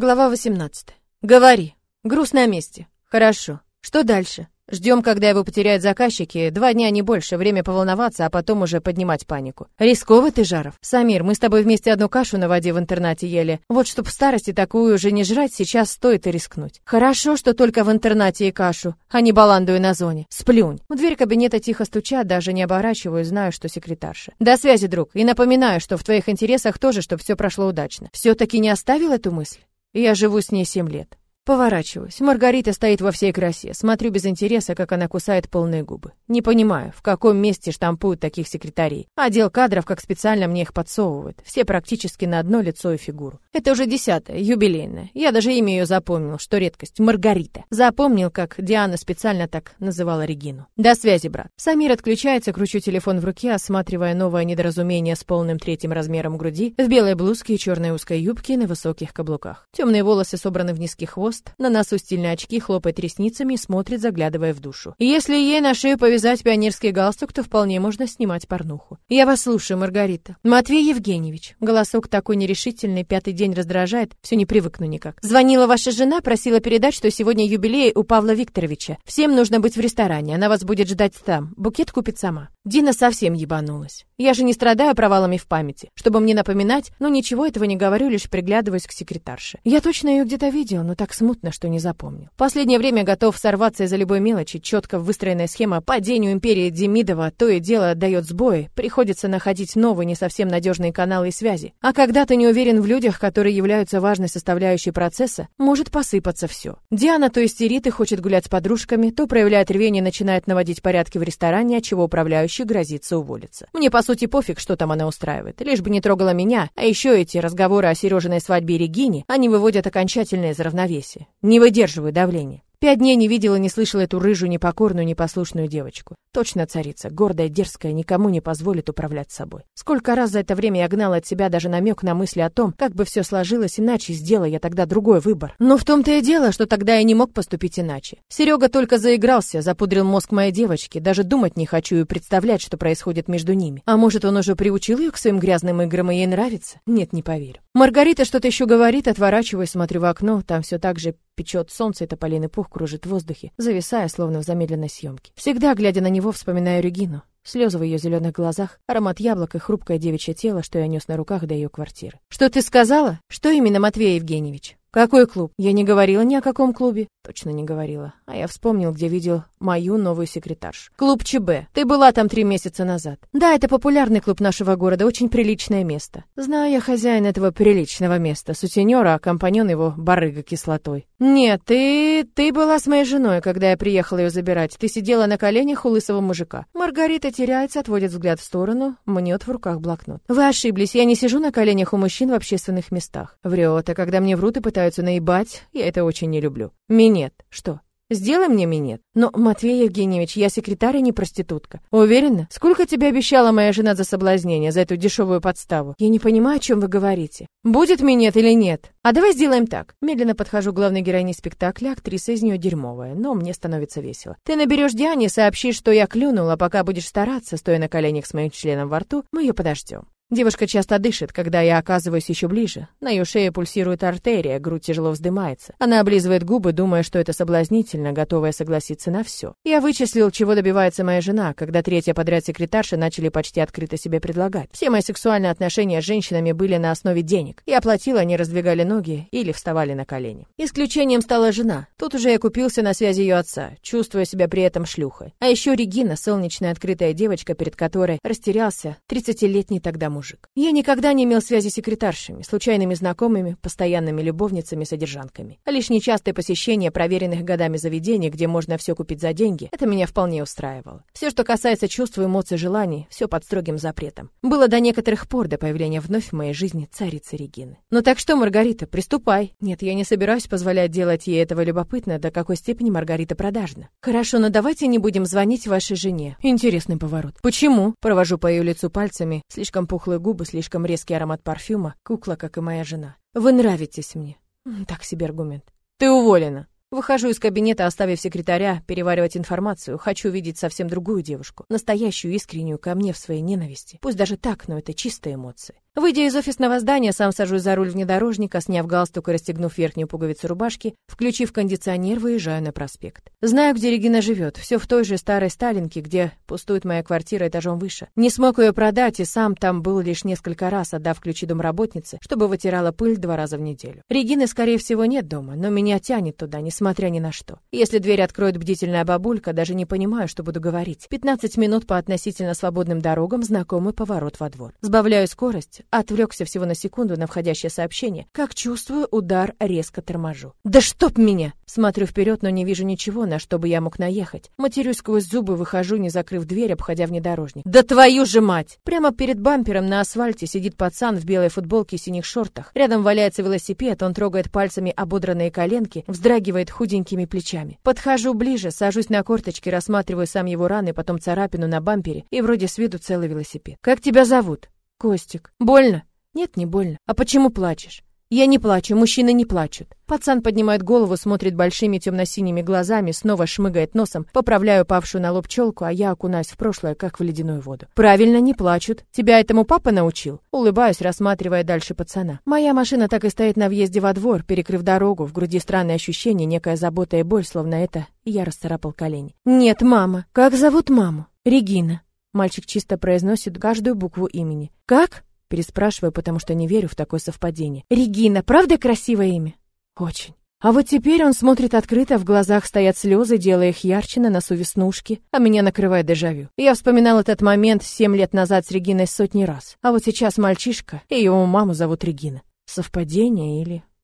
Глава 18. Говори. Груз на месте. Хорошо. Что дальше? Ждем, когда его потеряют заказчики. Два дня, не больше. Время поволноваться, а потом уже поднимать панику. Рисковый ты, Жаров. Самир, мы с тобой вместе одну кашу на воде в интернате ели. Вот чтоб в старости такую уже не жрать, сейчас стоит и рискнуть. Хорошо, что только в интернате и кашу, а не баландую на зоне. Сплюнь. В дверь кабинета тихо стучат, даже не оборачиваю, знаю, что секретарша. До связи, друг. И напоминаю, что в твоих интересах тоже, чтобы все прошло удачно. Все-таки не оставил эту мысль? Я живу с ней семь лет. Поворачиваюсь. Маргарита стоит во всей красе. Смотрю без интереса, как она кусает полные губы. Не понимаю, в каком месте штампуют таких секретарей. Отдел кадров как специально мне их подсовывает. Все практически на одно лицо и фигуру. Это уже десятая, юбилейная. Я даже имя ее запомнил, что редкость. Маргарита. Запомнил, как Диана специально так называла Регину. До связи, брат. Самир отключается, кручу телефон в руке, осматривая новое недоразумение с полным третьим размером груди, в белой блузке и черной узкой юбке на высоких каблуках. Темные волосы собраны в низкий хвост, хвост, на носу стильные очки, хлопает ресницами и смотрит, заглядывая в душу. если ей на шею повязать пионерский галстук, то вполне можно снимать порнуху. Я вас слушаю, Маргарита. Матвей Евгеньевич. Голосок такой нерешительный, пятый день раздражает, все не привыкну никак. Звонила ваша жена, просила передать, что сегодня юбилей у Павла Викторовича. Всем нужно быть в ресторане, она вас будет ждать там. Букет купит сама. Дина совсем ебанулась. Я же не страдаю провалами в памяти. Чтобы мне напоминать, но ничего этого не говорю, лишь приглядываюсь к секретарше. Я точно ее где-то видел, но так смутно, что не запомнил. Последнее время готов сорваться из-за любой мелочи. Четко выстроенная схема падению империи Демидова то и дело дает сбои. Приходится находить новые, не совсем надежные каналы и связи. А когда ты не уверен в людях, которые являются важной составляющей процесса, может посыпаться все. Диана то истерит и хочет гулять с подружками, то проявляет рвение и начинает наводить порядки в ресторане, от чего управляющий грозится уволиться. Мне, по сути, пофиг, что там она устраивает. Лишь бы не трогала меня. А еще эти разговоры о Сережиной свадьбе и Регине, они выводят окончательно из равновесия. Не выдерживаю давления. Пять дней не видела, не слышала эту рыжую, непокорную, непослушную девочку. Точно царица, гордая, дерзкая, никому не позволит управлять собой. Сколько раз за это время я гнала от себя даже намек на мысли о том, как бы все сложилось иначе, сделая я тогда другой выбор. Но в том-то и дело, что тогда я не мог поступить иначе. Серега только заигрался, запудрил мозг моей девочки, даже думать не хочу и представлять, что происходит между ними. А может, он уже приучил ее к своим грязным играм и ей нравится? Нет, не поверю. Маргарита что-то еще говорит, отворачиваюсь, смотрю в окно, там все так же печет солнце, и тополиный пух кружит в воздухе, зависая, словно в замедленной съемке. Всегда, глядя на него, вспоминаю Регину. Слезы в ее зеленых глазах, аромат яблок и хрупкое девичье тело, что я нес на руках до ее квартиры. «Что ты сказала? Что именно, Матвей Евгеньевич?» «Какой клуб? Я не говорила ни о каком клубе». Точно не говорила. А я вспомнил, где видел мою новую секретаршу. «Клуб ЧБ. Ты была там три месяца назад». «Да, это популярный клуб нашего города, очень приличное место». «Знаю я хозяин этого приличного места, сутенера, а компаньон его барыга кислотой». «Нет, ты... ты была с моей женой, когда я приехала ее забирать. Ты сидела на коленях у лысого мужика». Маргарита теряется, отводит взгляд в сторону, мнет в руках блокнот. «Вы ошиблись, я не сижу на коленях у мужчин в общественных местах». Врет, а когда мне врут и пытаются пытаются наебать, я это очень не люблю. Минет. Что? Сделай мне минет. Но, Матвей Евгеньевич, я секретарь и не проститутка. Уверена? Сколько тебе обещала моя жена за соблазнение, за эту дешевую подставу? Я не понимаю, о чем вы говорите. Будет минет или нет? А давай сделаем так. Медленно подхожу к главной героине спектакля, актриса из нее дерьмовая, но мне становится весело. Ты наберешь Диане, сообщишь, что я клюнула, пока будешь стараться, стоя на коленях с моим членом во рту, мы ее подождем. Девушка часто дышит, когда я оказываюсь еще ближе. На ее шее пульсирует артерия, грудь тяжело вздымается. Она облизывает губы, думая, что это соблазнительно, готовая согласиться на все. Я вычислил, чего добивается моя жена, когда третья подряд секретарши начали почти открыто себе предлагать. Все мои сексуальные отношения с женщинами были на основе денег. Я платила, они раздвигали ноги или вставали на колени. Исключением стала жена. Тут уже я купился на связи ее отца, чувствуя себя при этом шлюхой. А еще Регина, солнечная открытая девочка, перед которой растерялся 30-летний тогда муж мужик. Я никогда не имел связи с секретаршами, случайными знакомыми, постоянными любовницами, содержанками. А лишь нечастое посещение проверенных годами заведений, где можно все купить за деньги, это меня вполне устраивало. Все, что касается чувств, эмоций, желаний, все под строгим запретом. Было до некоторых пор до появления вновь в моей жизни царицы Регины. Ну так что, Маргарита, приступай. Нет, я не собираюсь позволять делать ей этого любопытно, до какой степени Маргарита продажна. Хорошо, но давайте не будем звонить вашей жене. Интересный поворот. Почему? Провожу по ее лицу пальцами, слишком пухло пухлые губы, слишком резкий аромат парфюма, кукла, как и моя жена. Вы нравитесь мне. Так себе аргумент. Ты уволена. Выхожу из кабинета, оставив секретаря переваривать информацию. Хочу видеть совсем другую девушку, настоящую, искреннюю ко мне в своей ненависти. Пусть даже так, но это чистые эмоции. Выйдя из офисного здания, сам сажусь за руль внедорожника, сняв галстук и расстегнув верхнюю пуговицу рубашки, включив кондиционер, выезжаю на проспект. Знаю, где Регина живет, все в той же старой Сталинке, где пустует моя квартира этажом выше. Не смог ее продать, и сам там был лишь несколько раз, отдав ключи домработнице, чтобы вытирала пыль два раза в неделю. Регины, скорее всего, нет дома, но меня тянет туда, несмотря ни на что. Если дверь откроет бдительная бабулька, даже не понимаю, что буду говорить. 15 минут по относительно свободным дорогам, знакомый поворот во двор. Сбавляю скорость, Отвлекся всего на секунду на входящее сообщение. Как чувствую, удар резко торможу. Да чтоб меня! Смотрю вперед, но не вижу ничего, на что бы я мог наехать. Матерюсь сквозь зубы, выхожу, не закрыв дверь, обходя внедорожник. Да твою же мать! Прямо перед бампером на асфальте сидит пацан в белой футболке и синих шортах. Рядом валяется велосипед, он трогает пальцами ободранные коленки, вздрагивает худенькими плечами. Подхожу ближе, сажусь на корточки, рассматриваю сам его раны, потом царапину на бампере и вроде с виду целый велосипед. Как тебя зовут? Костик. Больно? Нет, не больно. А почему плачешь? Я не плачу, мужчины не плачут. Пацан поднимает голову, смотрит большими темно-синими глазами, снова шмыгает носом, поправляю павшую на лоб челку, а я окунаюсь в прошлое, как в ледяную воду. Правильно, не плачут. Тебя этому папа научил? Улыбаюсь, рассматривая дальше пацана. Моя машина так и стоит на въезде во двор, перекрыв дорогу, в груди странное ощущение, некая забота и боль, словно это, я расцарапал колени. Нет, мама. Как зовут маму? Регина. Мальчик чисто произносит каждую букву имени. «Как?» Переспрашиваю, потому что не верю в такое совпадение. «Регина, правда красивое имя?» «Очень». А вот теперь он смотрит открыто, в глазах стоят слезы, делая их ярче, на носу веснушки, а меня накрывает дежавю. Я вспоминал этот момент семь лет назад с Региной сотни раз. А вот сейчас мальчишка, и его маму зовут Регина. Совпадение или